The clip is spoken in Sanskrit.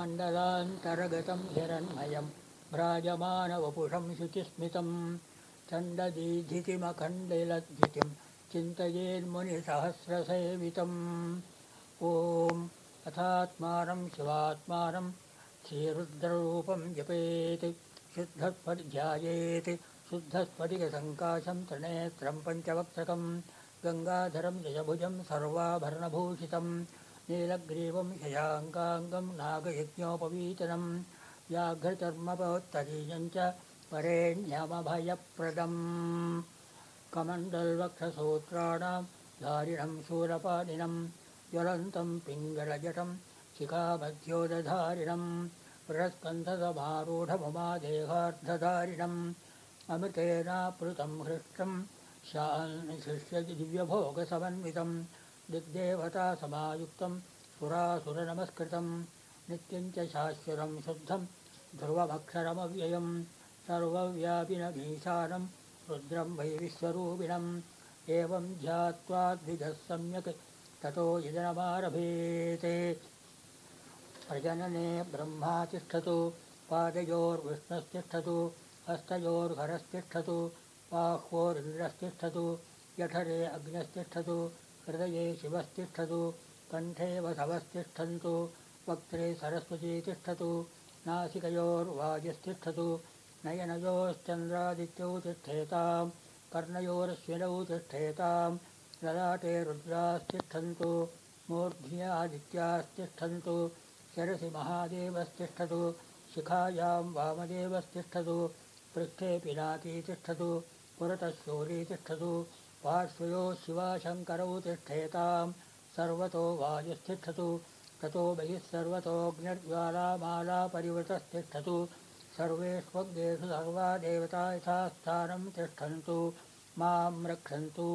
मण्डलान्तर्गतं हिरण्मयं भ्राजमानवपुषं शुचिस्मितं चण्डदीधितिमखण्डिलद्धितिं चिन्तयेन्मुनिसहस्रसेवितम् ॐ अथात्मानं शिवात्मानं श्रीरुद्ररूपं जपेत् शुद्धस्फटिध्यायेत् शुद्धस्फटिकसङ्काशं त्रिनेत्रं पञ्चवक्त्रकं गङ्गाधरं जयभुजं सर्वाभरणभूषितं नीलग्रीवं नागयज्ञोपवीतनं व्याघ्रचर्मपोत्तरीयं च वरेण्यमभयप्रदम् कमण्डल्वक्षसूत्राणां धारिणं शूलपाणिनं ज्वलन्तं पिङ्गलजटं शिखामध्योदधारिणं पुरस्कन्धसमारूढमुमादेहार्धधारिणम् अमृतेनाप्लुतं हृष्टं शान्शिष्य दिव्यभोगसमन्वितं दिग्देवतासमायुक्तं सुरासुरनमस्कृतं नित्यं च शाश्वतं शुद्धं ध्रुवमक्षरमव्ययं सर्वव्यापिनमीशानं रुद्रं वै विश्वरूपिणम् एवं ध्यात्वा द्विजः सम्यक् ततो यजनमारभेत्। प्रजनने ब्रह्मा तिष्ठतु पादयोर्विष्णुस्तिष्ठतु हस्तयोर्हरस्तिष्ठतु बाह्वोरिन्द्रस्तिष्ठतु जठरे अग्नस्तिष्ठतु हृदये शिवस्तिष्ठतु कण्ठे वसवस्तिष्ठन्तु वक्त्रे सरस्वती तिष्ठतु नासिकयोर्वायुस्तिष्ठतु नयनयोश्चन्द्रादित्यौ तिष्ठेतां कर्णयोरश्विनौ तिष्ठेतां ललाटे रुद्रास्तिष्ठन्तु मूर्ध्न्यादित्यास्तिष्ठन्तु शिरसि महादेवस्तिष्ठतु शिखायां वामदेवस्तिष्ठतु पृष्ठे पिनाकी तिष्ठतु पुरतः शूली तिष्ठतु पार्श्वयोः शिवाशङ्करौ तिष्ठेतां सर्वतो वायुस्तिष्ठतु ततो बहिः सर्वतोऽग्निर्ज्वालामाला परिवृतस्तिष्ठतु सर्वेष्वग्नेषु सर्वा देवता यथास्थानं तिष्ठन्तु मां रक्षन्तु